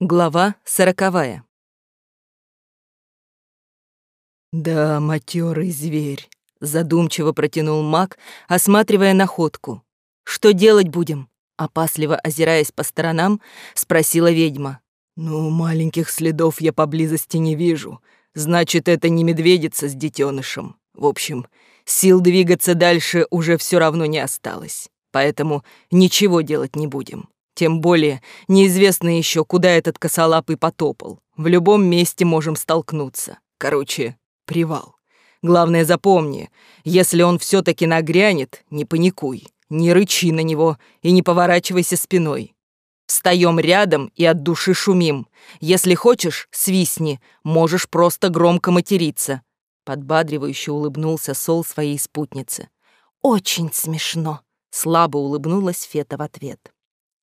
Глава сороковая. «Да, матерый зверь», — задумчиво протянул маг, осматривая находку. «Что делать будем?» — опасливо озираясь по сторонам, спросила ведьма. «Ну, маленьких следов я поблизости не вижу. Значит, это не медведица с детенышем. В общем, сил двигаться дальше уже все равно не осталось. Поэтому ничего делать не будем. Тем более, неизвестно еще, куда этот косолапый потопал. В любом месте можем столкнуться. Короче, привал. Главное, запомни, если он все таки нагрянет, не паникуй, не рычи на него и не поворачивайся спиной. Встаем рядом и от души шумим. Если хочешь, свистни, можешь просто громко материться. Подбадривающе улыбнулся Сол своей спутнице. «Очень смешно», — слабо улыбнулась Фета в ответ.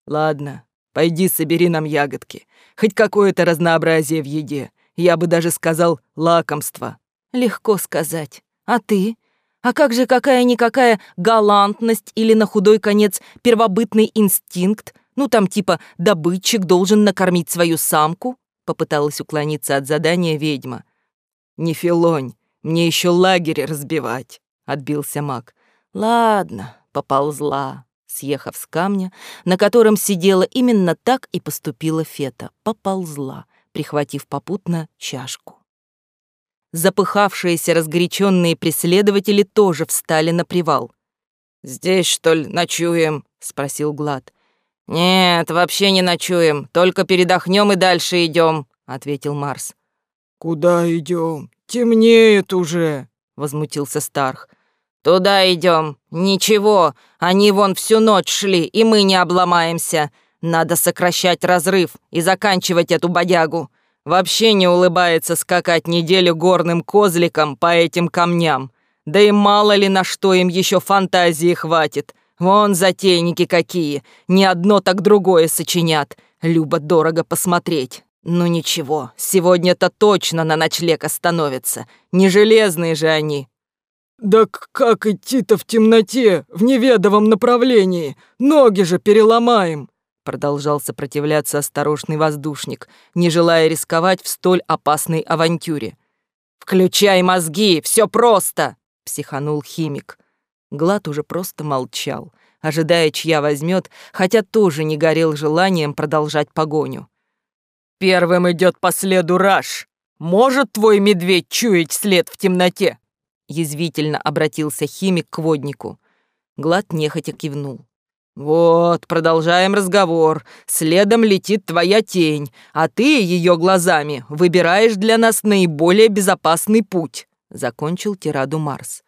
Ладно, пойди собери нам ягодки. Хоть какое-то разнообразие в еде. Я бы даже сказал лакомство. Легко сказать. А ты? А как же какая-никакая галантность или на худой конец первобытный инстинкт? Ну там типа добытчик должен накормить свою самку? Попыталась уклониться от задания ведьма. Не филонь, мне еще лагерь разбивать, отбился маг. Ладно, поползла. Съехав с камня, на котором сидела, именно так и поступила Фета, поползла, прихватив попутно чашку. Запыхавшиеся разгоряченные преследователи тоже встали на привал. «Здесь, что ли, ночуем?» — спросил Глад. «Нет, вообще не ночуем, только передохнем и дальше идем», — ответил Марс. «Куда идем? Темнеет уже», — возмутился Старх. «Туда идем. Ничего, они вон всю ночь шли, и мы не обломаемся. Надо сокращать разрыв и заканчивать эту бодягу. Вообще не улыбается скакать неделю горным козликом по этим камням. Да и мало ли на что им еще фантазии хватит. Вон затейники какие, ни одно так другое сочинят. Любо-дорого посмотреть. Ну ничего, сегодня-то точно на ночлег остановятся. Не железные же они, «Да как идти-то в темноте, в неведомом направлении? Ноги же переломаем!» Продолжал сопротивляться осторожный воздушник, не желая рисковать в столь опасной авантюре. «Включай мозги, все просто!» — психанул химик. Глад уже просто молчал, ожидая, чья возьмет, хотя тоже не горел желанием продолжать погоню. «Первым идет по следу Раш. Может твой медведь чуять след в темноте?» Язвительно обратился химик к воднику. Глад нехотя кивнул. «Вот, продолжаем разговор. Следом летит твоя тень, а ты ее глазами выбираешь для нас наиболее безопасный путь», — закончил тираду Марс.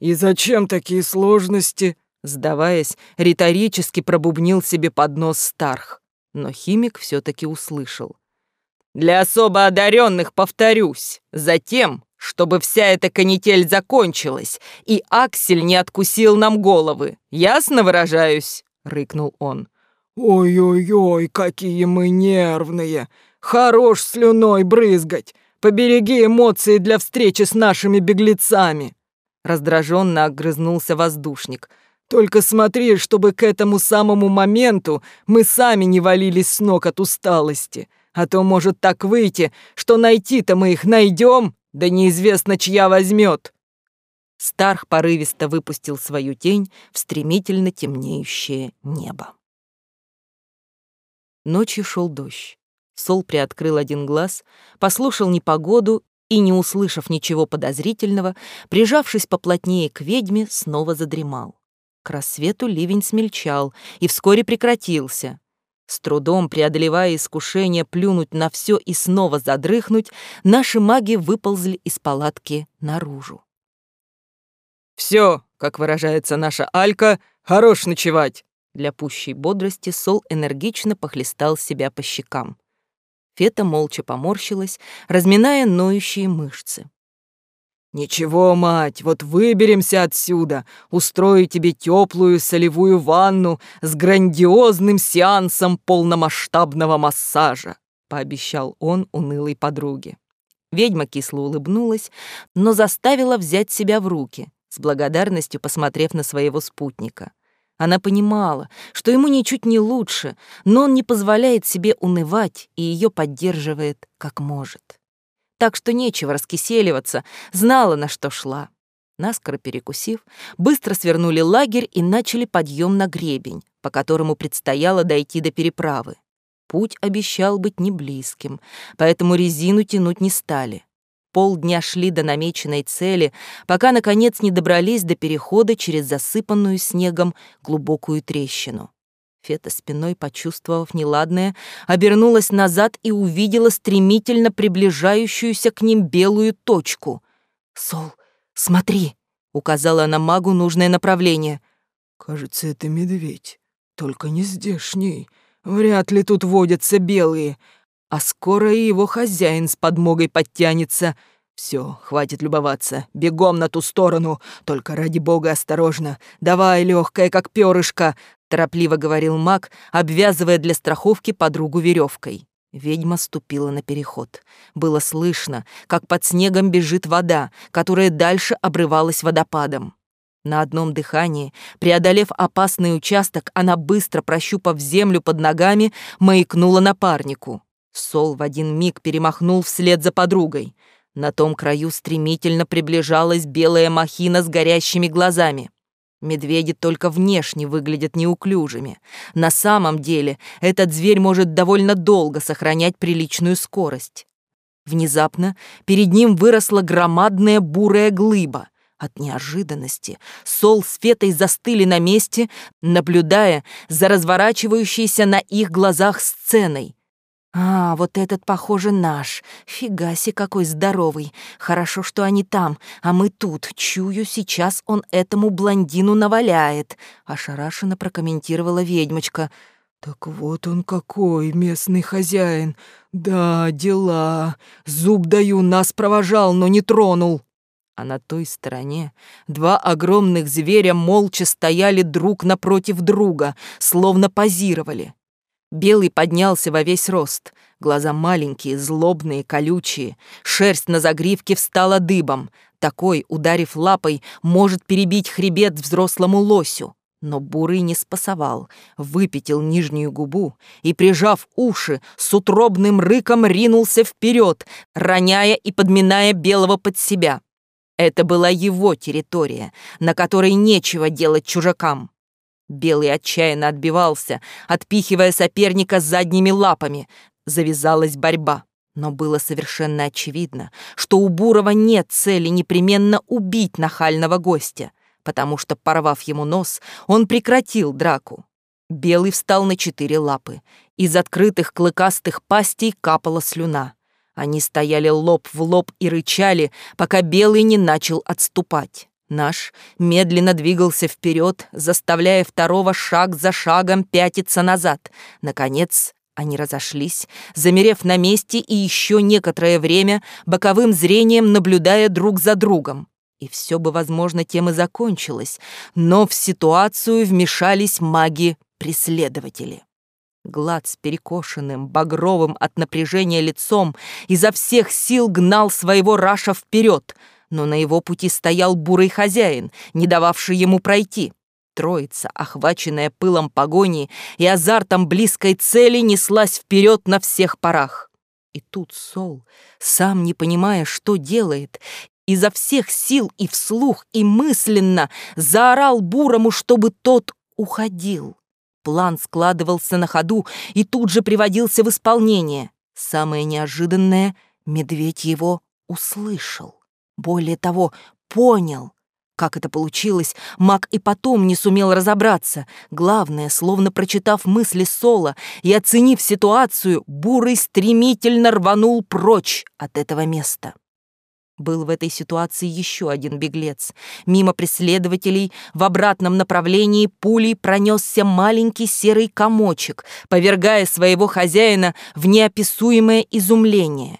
«И зачем такие сложности?» Сдаваясь, риторически пробубнил себе под нос Старх. Но химик все таки услышал. «Для особо одаренных повторюсь. Затем, чтобы вся эта канитель закончилась, и Аксель не откусил нам головы. Ясно выражаюсь?» — рыкнул он. «Ой-ой-ой, какие мы нервные! Хорош слюной брызгать! Побереги эмоции для встречи с нашими беглецами!» Раздраженно огрызнулся воздушник. «Только смотри, чтобы к этому самому моменту мы сами не валились с ног от усталости, а то может так выйти, что найти-то мы их найдем, да неизвестно, чья возьмет. Старх порывисто выпустил свою тень в стремительно темнеющее небо. Ночью шел дождь. Сол приоткрыл один глаз, послушал непогоду и, не услышав ничего подозрительного, прижавшись поплотнее к ведьме, снова задремал. К рассвету ливень смельчал и вскоре прекратился. С трудом преодолевая искушение плюнуть на все и снова задрыхнуть, наши маги выползли из палатки наружу. «Все, как выражается наша Алька, хорош ночевать!» Для пущей бодрости Сол энергично похлестал себя по щекам. Фета молча поморщилась, разминая ноющие мышцы. «Ничего, мать, вот выберемся отсюда, устрою тебе теплую солевую ванну с грандиозным сеансом полномасштабного массажа», пообещал он унылой подруге. Ведьма кисло улыбнулась, но заставила взять себя в руки, с благодарностью посмотрев на своего спутника. Она понимала, что ему ничуть не лучше, но он не позволяет себе унывать и ее поддерживает как может. Так что нечего раскиселиваться, знала, на что шла. Наскоро перекусив, быстро свернули лагерь и начали подъем на гребень, по которому предстояло дойти до переправы. Путь обещал быть не близким, поэтому резину тянуть не стали. Полдня шли до намеченной цели, пока, наконец, не добрались до перехода через засыпанную снегом глубокую трещину. Фета спиной, почувствовав неладное, обернулась назад и увидела стремительно приближающуюся к ним белую точку. «Сол, смотри!» — указала она магу нужное направление. «Кажется, это медведь, только не здешний. Вряд ли тут водятся белые, а скоро и его хозяин с подмогой подтянется. Все, хватит любоваться, бегом на ту сторону, только ради бога осторожно. Давай, легкая, как перышко, торопливо говорил маг, обвязывая для страховки подругу веревкой. Ведьма ступила на переход. Было слышно, как под снегом бежит вода, которая дальше обрывалась водопадом. На одном дыхании, преодолев опасный участок, она, быстро прощупав землю под ногами, маякнула напарнику. Сол в один миг перемахнул вслед за подругой. На том краю стремительно приближалась белая махина с горящими глазами. Медведи только внешне выглядят неуклюжими. На самом деле этот зверь может довольно долго сохранять приличную скорость. Внезапно перед ним выросла громадная бурая глыба. От неожиданности Сол с Фетой застыли на месте, наблюдая за разворачивающейся на их глазах сценой. «А, вот этот, похоже, наш. Фигаси какой здоровый. Хорошо, что они там, а мы тут. Чую, сейчас он этому блондину наваляет», — ошарашенно прокомментировала ведьмочка. «Так вот он какой, местный хозяин. Да, дела. Зуб даю, нас провожал, но не тронул». А на той стороне два огромных зверя молча стояли друг напротив друга, словно позировали. Белый поднялся во весь рост, глаза маленькие, злобные, колючие, шерсть на загривке встала дыбом. Такой, ударив лапой, может перебить хребет взрослому лосю. Но Бурый не спасовал, выпятил нижнюю губу и, прижав уши, с утробным рыком ринулся вперед, роняя и подминая Белого под себя. Это была его территория, на которой нечего делать чужакам. Белый отчаянно отбивался, отпихивая соперника задними лапами. Завязалась борьба. Но было совершенно очевидно, что у Бурова нет цели непременно убить нахального гостя, потому что, порвав ему нос, он прекратил драку. Белый встал на четыре лапы. Из открытых клыкастых пастей капала слюна. Они стояли лоб в лоб и рычали, пока Белый не начал отступать. Наш медленно двигался вперед, заставляя второго шаг за шагом пятиться назад. Наконец, они разошлись, замерев на месте и еще некоторое время боковым зрением наблюдая друг за другом. И все бы, возможно, тем и закончилось, но в ситуацию вмешались маги-преследователи. Глад с перекошенным, багровым от напряжения лицом изо всех сил гнал своего Раша вперед, но на его пути стоял бурый хозяин, не дававший ему пройти. Троица, охваченная пылом погони и азартом близкой цели, неслась вперед на всех парах. И тут Сол, сам не понимая, что делает, изо всех сил и вслух, и мысленно заорал Бурому, чтобы тот уходил. План складывался на ходу и тут же приводился в исполнение. Самое неожиданное — медведь его услышал. Более того, понял. Как это получилось, маг и потом не сумел разобраться. Главное, словно прочитав мысли Сола и оценив ситуацию, Бурый стремительно рванул прочь от этого места. Был в этой ситуации еще один беглец. Мимо преследователей в обратном направлении пулей пронесся маленький серый комочек, повергая своего хозяина в неописуемое изумление.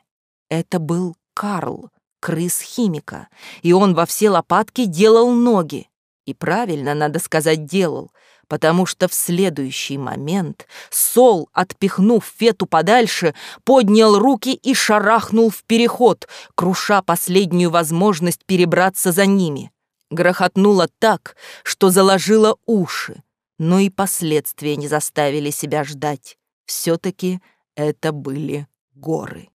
Это был Карл, крыс-химика, и он во все лопатки делал ноги. И правильно, надо сказать, делал — потому что в следующий момент Сол, отпихнув Фету подальше, поднял руки и шарахнул в переход, круша последнюю возможность перебраться за ними. Грохотнуло так, что заложило уши. но и последствия не заставили себя ждать. Все-таки это были горы.